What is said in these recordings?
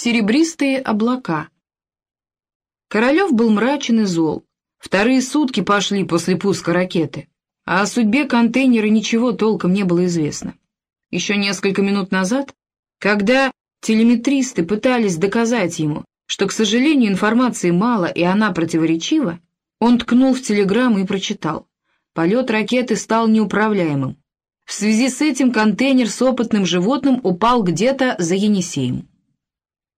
Серебристые облака. Королев был мрачен и зол. Вторые сутки пошли после пуска ракеты, а о судьбе контейнера ничего толком не было известно. Еще несколько минут назад, когда телеметристы пытались доказать ему, что, к сожалению, информации мало и она противоречива, он ткнул в телеграмму и прочитал. Полет ракеты стал неуправляемым. В связи с этим контейнер с опытным животным упал где-то за Енисеем.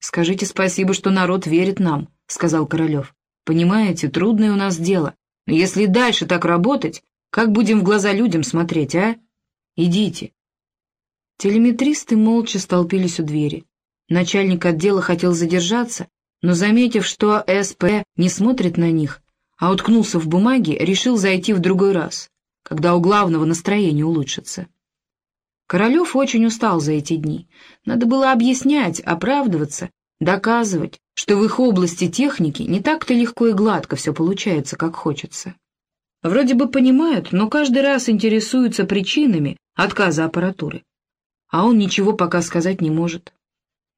«Скажите спасибо, что народ верит нам», — сказал Королев. «Понимаете, трудное у нас дело. Но если дальше так работать, как будем в глаза людям смотреть, а? Идите». Телеметристы молча столпились у двери. Начальник отдела хотел задержаться, но, заметив, что СП не смотрит на них, а уткнулся в бумаге, решил зайти в другой раз, когда у главного настроение улучшится. Королев очень устал за эти дни. Надо было объяснять, оправдываться, доказывать, что в их области техники не так-то легко и гладко все получается, как хочется. Вроде бы понимают, но каждый раз интересуются причинами отказа аппаратуры. А он ничего пока сказать не может.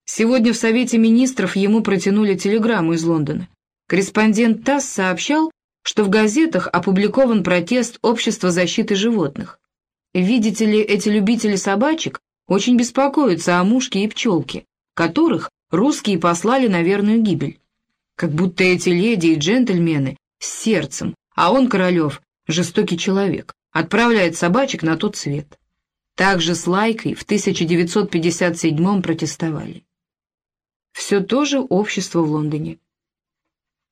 Сегодня в Совете министров ему протянули телеграмму из Лондона. Корреспондент ТАСС сообщал, что в газетах опубликован протест Общества защиты животных. Видите ли, эти любители собачек очень беспокоятся о мушке и пчелке, которых русские послали на верную гибель. Как будто эти леди и джентльмены с сердцем, а он, Королев, жестокий человек, отправляет собачек на тот свет. Также с Лайкой в 1957-м протестовали. Все то же общество в Лондоне.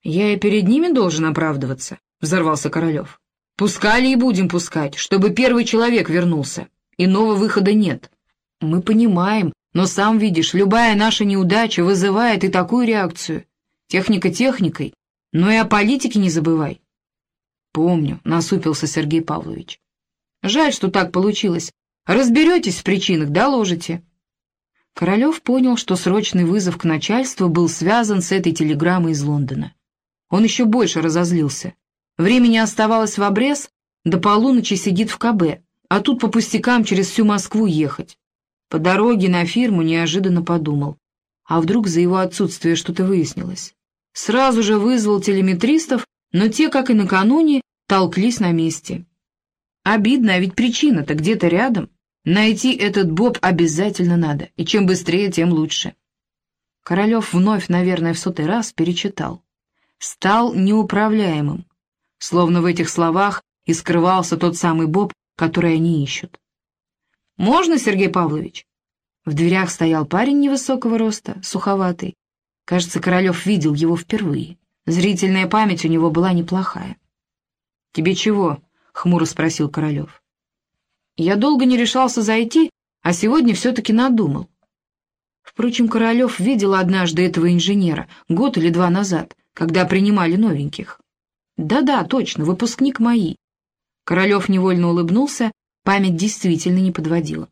«Я и перед ними должен оправдываться», — взорвался Королев. Пускали и будем пускать, чтобы первый человек вернулся. Иного выхода нет. Мы понимаем, но сам видишь, любая наша неудача вызывает и такую реакцию. Техника техникой, но и о политике не забывай. Помню, насупился Сергей Павлович. Жаль, что так получилось. Разберетесь в причинах, доложите. Королев понял, что срочный вызов к начальству был связан с этой телеграммой из Лондона. Он еще больше разозлился. Времени оставалось в обрез, до полуночи сидит в КБ, а тут по пустякам через всю Москву ехать. По дороге на фирму неожиданно подумал, а вдруг за его отсутствие что-то выяснилось. Сразу же вызвал телеметристов, но те, как и накануне, толклись на месте. Обидно, а ведь причина-то где-то рядом. Найти этот Боб обязательно надо, и чем быстрее, тем лучше. Королев вновь, наверное, в сотый раз перечитал. Стал неуправляемым словно в этих словах и скрывался тот самый Боб, который они ищут. «Можно, Сергей Павлович?» В дверях стоял парень невысокого роста, суховатый. Кажется, Королев видел его впервые. Зрительная память у него была неплохая. «Тебе чего?» — хмуро спросил Королев. «Я долго не решался зайти, а сегодня все-таки надумал». Впрочем, Королев видел однажды этого инженера, год или два назад, когда принимали новеньких. Да-да, точно, выпускник мои. Королев невольно улыбнулся, память действительно не подводила.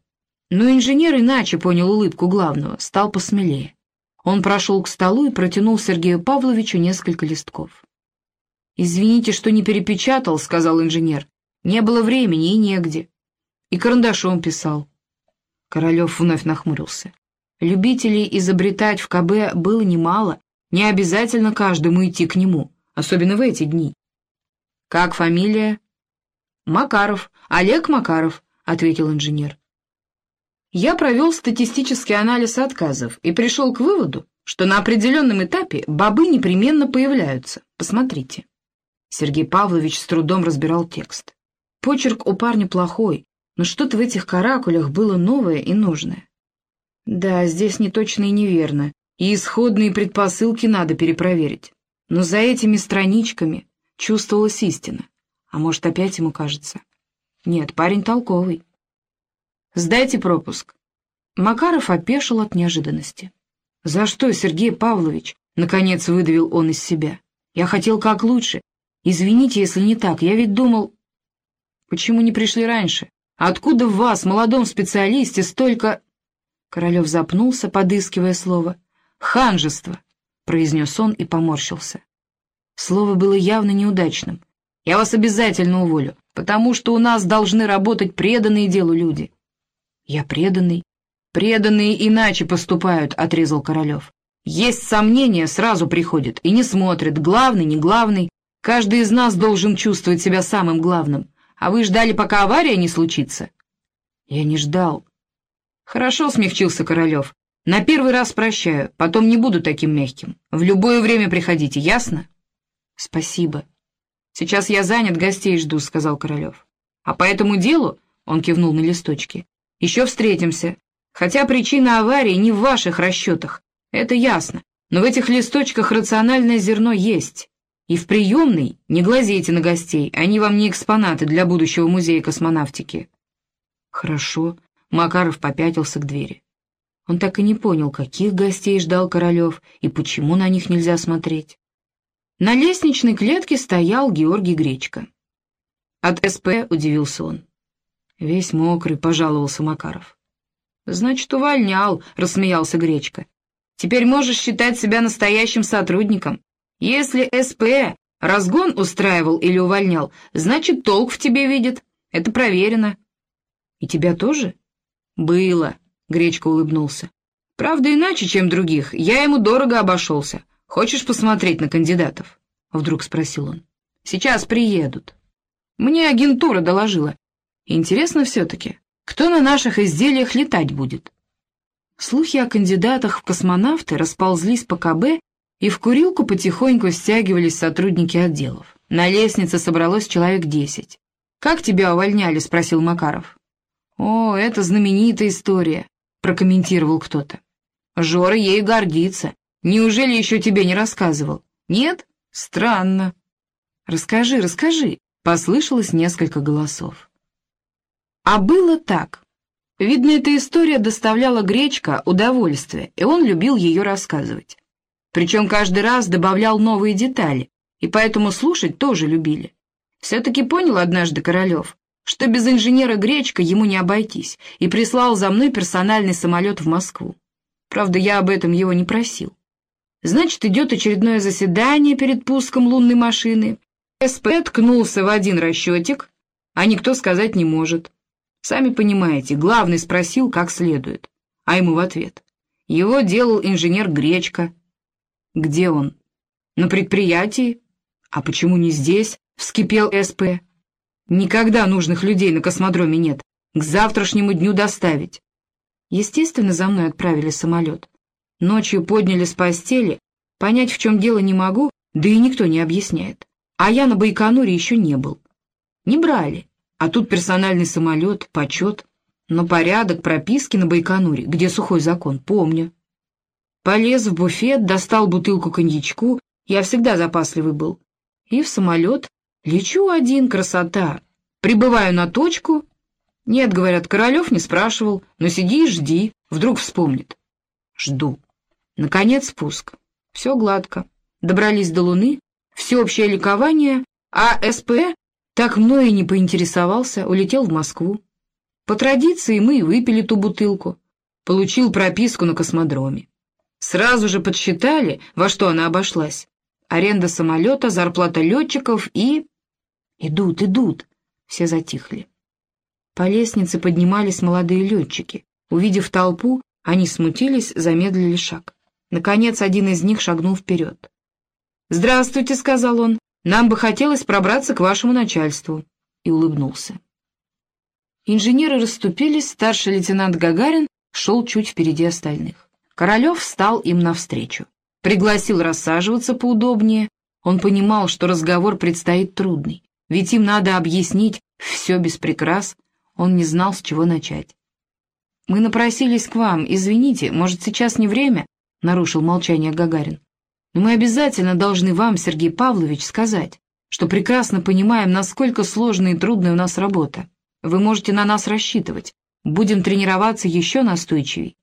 Но инженер иначе понял улыбку главного, стал посмелее. Он прошел к столу и протянул Сергею Павловичу несколько листков. «Извините, что не перепечатал», — сказал инженер. «Не было времени и негде». И карандашом писал. Королев вновь нахмурился. Любителей изобретать в КБ было немало, не обязательно каждому идти к нему, особенно в эти дни. «Как фамилия?» «Макаров. Олег Макаров», — ответил инженер. Я провел статистический анализ отказов и пришел к выводу, что на определенном этапе бобы непременно появляются. Посмотрите. Сергей Павлович с трудом разбирал текст. Почерк у парня плохой, но что-то в этих каракулях было новое и нужное. Да, здесь не точно и неверно, и исходные предпосылки надо перепроверить. Но за этими страничками Чувствовалась истина. А может, опять ему кажется? Нет, парень толковый. «Сдайте пропуск». Макаров опешил от неожиданности. «За что, Сергей Павлович?» — наконец выдавил он из себя. «Я хотел как лучше. Извините, если не так. Я ведь думал...» «Почему не пришли раньше? Откуда в вас, молодом специалисте, столько...» Королев запнулся, подыскивая слово. «Ханжество!» — произнес он и поморщился. Слово было явно неудачным. «Я вас обязательно уволю, потому что у нас должны работать преданные делу люди». «Я преданный». «Преданные иначе поступают», — отрезал Королев. Есть сомнения, сразу приходят и не смотрят, главный, не главный. Каждый из нас должен чувствовать себя самым главным. А вы ждали, пока авария не случится? Я не ждал. Хорошо, смягчился Королев. На первый раз прощаю, потом не буду таким мягким. В любое время приходите, ясно? Спасибо. Сейчас я занят, гостей жду, сказал Королев. А по этому делу, он кивнул на листочки, еще встретимся. Хотя причина аварии не в ваших расчетах, это ясно, но в этих листочках рациональное зерно есть. И в приемной не глазейте на гостей, они вам не экспонаты для будущего музея космонавтики. Хорошо, Макаров попятился к двери. Он так и не понял, каких гостей ждал Королев и почему на них нельзя смотреть. На лестничной клетке стоял Георгий Гречка. От СП удивился он. Весь мокрый, пожаловался Макаров. «Значит, увольнял», — рассмеялся Гречка. «Теперь можешь считать себя настоящим сотрудником. Если СП разгон устраивал или увольнял, значит, толк в тебе видит. Это проверено». «И тебя тоже?» «Было», Гречка улыбнулся. «Правда, иначе, чем других. Я ему дорого обошелся. Хочешь посмотреть на кандидатов?» Вдруг спросил он. «Сейчас приедут». Мне агентура доложила. Интересно все-таки, кто на наших изделиях летать будет? Слухи о кандидатах в космонавты расползлись по КБ, и в курилку потихоньку стягивались сотрудники отделов. На лестнице собралось человек десять. «Как тебя увольняли?» — спросил Макаров. «О, это знаменитая история. — прокомментировал кто-то. «Жора ей гордится. Неужели еще тебе не рассказывал? Нет? Странно». «Расскажи, расскажи», — послышалось несколько голосов. А было так. Видно, эта история доставляла Гречка удовольствие, и он любил ее рассказывать. Причем каждый раз добавлял новые детали, и поэтому слушать тоже любили. Все-таки понял однажды Королев, что без инженера Гречка ему не обойтись, и прислал за мной персональный самолет в Москву. Правда, я об этом его не просил. Значит, идет очередное заседание перед пуском лунной машины. СП ткнулся в один расчетик, а никто сказать не может. Сами понимаете, главный спросил как следует, а ему в ответ. Его делал инженер Гречка. Где он? На предприятии? А почему не здесь? Вскипел СП. Никогда нужных людей на космодроме нет. К завтрашнему дню доставить. Естественно, за мной отправили самолет. Ночью подняли с постели. Понять, в чем дело, не могу, да и никто не объясняет. А я на Байконуре еще не был. Не брали. А тут персональный самолет, почет. Но порядок прописки на Байконуре, где сухой закон, помню. Полез в буфет, достал бутылку коньячку, я всегда запасливый был. И в самолет Лечу один, красота. Прибываю на точку. Нет, говорят, Королев не спрашивал, но сиди и жди, вдруг вспомнит. Жду. Наконец спуск. Все гладко. Добрались до Луны, всеобщее ликование, а СП так мной и не поинтересовался, улетел в Москву. По традиции мы и выпили ту бутылку. Получил прописку на космодроме. Сразу же подсчитали, во что она обошлась аренда самолета, зарплата летчиков и... Идут, идут. Все затихли. По лестнице поднимались молодые летчики. Увидев толпу, они смутились, замедлили шаг. Наконец, один из них шагнул вперед. «Здравствуйте», — сказал он, — «нам бы хотелось пробраться к вашему начальству». И улыбнулся. Инженеры расступились, старший лейтенант Гагарин шел чуть впереди остальных. Королев встал им навстречу. Пригласил рассаживаться поудобнее. Он понимал, что разговор предстоит трудный, ведь им надо объяснить все без прикрас. Он не знал, с чего начать. «Мы напросились к вам. Извините, может, сейчас не время?» — нарушил молчание Гагарин. «Но мы обязательно должны вам, Сергей Павлович, сказать, что прекрасно понимаем, насколько сложная и трудная у нас работа. Вы можете на нас рассчитывать. Будем тренироваться еще настойчивей.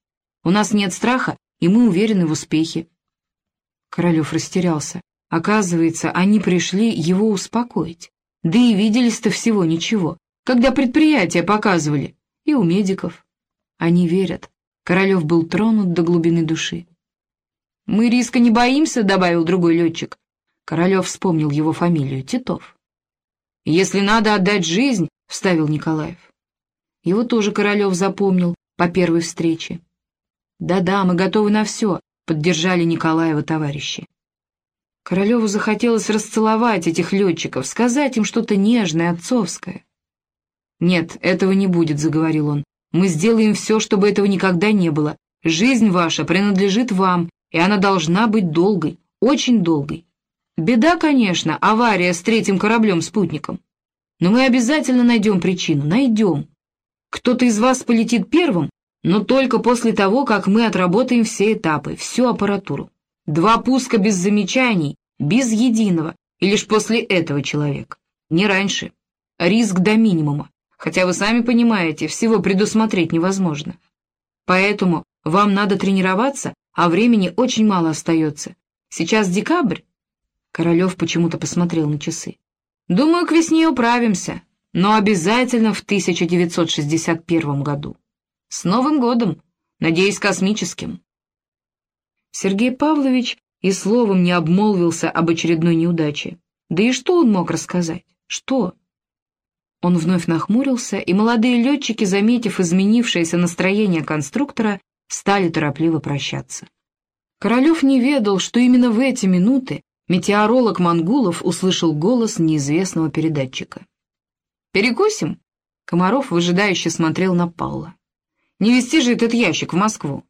У нас нет страха, и мы уверены в успехе. Королев растерялся. Оказывается, они пришли его успокоить. Да и виделись-то всего ничего, когда предприятия показывали. И у медиков. Они верят. Королев был тронут до глубины души. «Мы риска не боимся», — добавил другой летчик. Королев вспомнил его фамилию, Титов. «Если надо отдать жизнь», — вставил Николаев. Его тоже Королев запомнил по первой встрече. «Да-да, мы готовы на все. — поддержали Николаева товарищи. Королеву захотелось расцеловать этих летчиков, сказать им что-то нежное, отцовское. «Нет, этого не будет», — заговорил он. «Мы сделаем все, чтобы этого никогда не было. Жизнь ваша принадлежит вам, и она должна быть долгой, очень долгой. Беда, конечно, авария с третьим кораблем-спутником. Но мы обязательно найдем причину, найдем. Кто-то из вас полетит первым, но только после того, как мы отработаем все этапы, всю аппаратуру. Два пуска без замечаний, без единого, и лишь после этого человек. Не раньше. Риск до минимума, хотя вы сами понимаете, всего предусмотреть невозможно. Поэтому вам надо тренироваться, а времени очень мало остается. Сейчас декабрь. Королев почему-то посмотрел на часы. Думаю, к весне управимся, но обязательно в 1961 году. С Новым годом! Надеюсь, космическим!» Сергей Павлович и словом не обмолвился об очередной неудаче. Да и что он мог рассказать? Что? Он вновь нахмурился, и молодые летчики, заметив изменившееся настроение конструктора, стали торопливо прощаться. Королев не ведал, что именно в эти минуты метеоролог Мангулов услышал голос неизвестного передатчика. «Перекусим?» Комаров выжидающе смотрел на Павла. Не вести же этот ящик в Москву.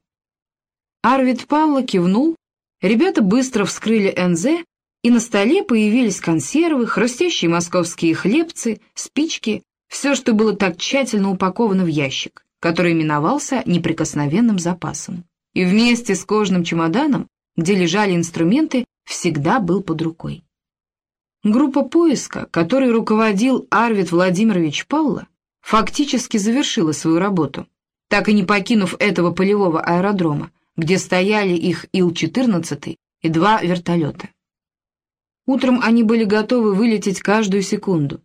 Арвид Павла кивнул, ребята быстро вскрыли НЗ, и на столе появились консервы, хрустящие московские хлебцы, спички, все, что было так тщательно упаковано в ящик, который именовался неприкосновенным запасом. И вместе с кожным чемоданом, где лежали инструменты, всегда был под рукой. Группа поиска, которой руководил Арвид Владимирович Павла, фактически завершила свою работу так и не покинув этого полевого аэродрома, где стояли их Ил-14 и два вертолета. Утром они были готовы вылететь каждую секунду.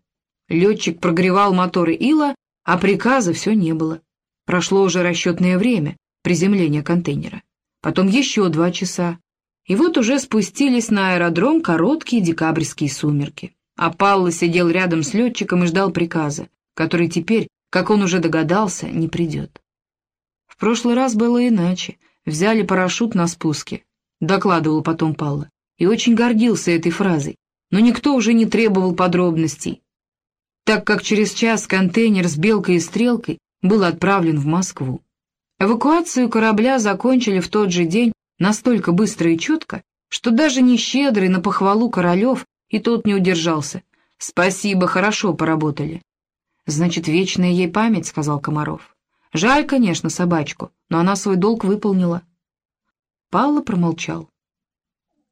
Летчик прогревал моторы Ила, а приказа все не было. Прошло уже расчетное время приземления контейнера. Потом еще два часа. И вот уже спустились на аэродром короткие декабрьские сумерки. А Палла сидел рядом с летчиком и ждал приказа, который теперь, как он уже догадался, не придет прошлый раз было иначе. Взяли парашют на спуске», — докладывал потом Палла, и очень гордился этой фразой, но никто уже не требовал подробностей, так как через час контейнер с белкой и стрелкой был отправлен в Москву. Эвакуацию корабля закончили в тот же день настолько быстро и четко, что даже не щедрый на похвалу Королев и тот не удержался. «Спасибо, хорошо поработали». «Значит, вечная ей память», — сказал Комаров. Жаль, конечно, собачку, но она свой долг выполнила. Павла промолчал.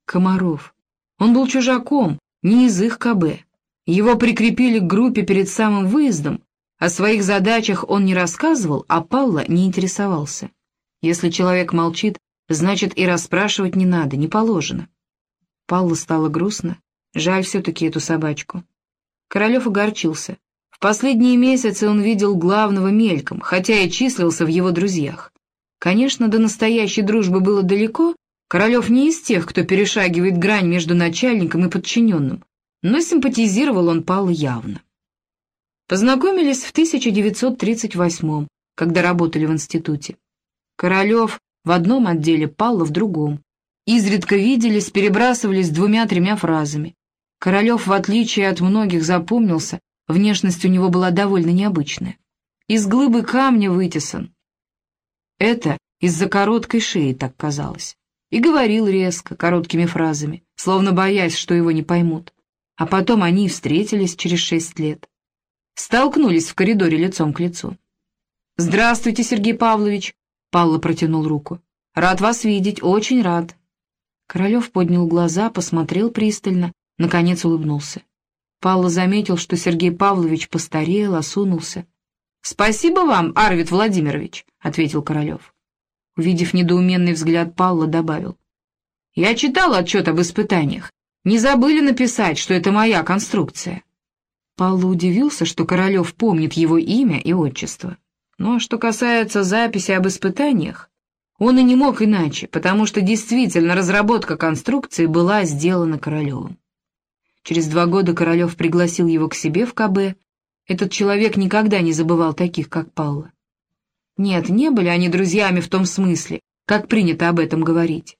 Комаров. Он был чужаком, не из их КБ. Его прикрепили к группе перед самым выездом. О своих задачах он не рассказывал, а Павла не интересовался. Если человек молчит, значит и расспрашивать не надо, не положено. Павла стало грустно. Жаль все-таки эту собачку. Королев огорчился. В последние месяцы он видел главного мельком, хотя и числился в его друзьях. Конечно, до настоящей дружбы было далеко, Королев не из тех, кто перешагивает грань между начальником и подчиненным, но симпатизировал он Павлу явно. Познакомились в 1938 когда работали в институте. Королев в одном отделе, Павла в другом. Изредка виделись, перебрасывались двумя-тремя фразами. Королев, в отличие от многих, запомнился Внешность у него была довольно необычная. Из глыбы камня вытесан. Это из-за короткой шеи так казалось. И говорил резко, короткими фразами, словно боясь, что его не поймут. А потом они встретились через шесть лет. Столкнулись в коридоре лицом к лицу. «Здравствуйте, Сергей Павлович!» Павла протянул руку. «Рад вас видеть, очень рад!» Королев поднял глаза, посмотрел пристально, наконец улыбнулся. Павла заметил, что Сергей Павлович постарел, осунулся. «Спасибо вам, Арвид Владимирович», — ответил Королев. Увидев недоуменный взгляд Павла, добавил. «Я читал отчет об испытаниях. Не забыли написать, что это моя конструкция». Павла удивился, что Королев помнит его имя и отчество. Ну а что касается записи об испытаниях, он и не мог иначе, потому что действительно разработка конструкции была сделана Королевым. Через два года Королев пригласил его к себе в КБ. Этот человек никогда не забывал таких, как Павла. Нет, не были они друзьями в том смысле, как принято об этом говорить.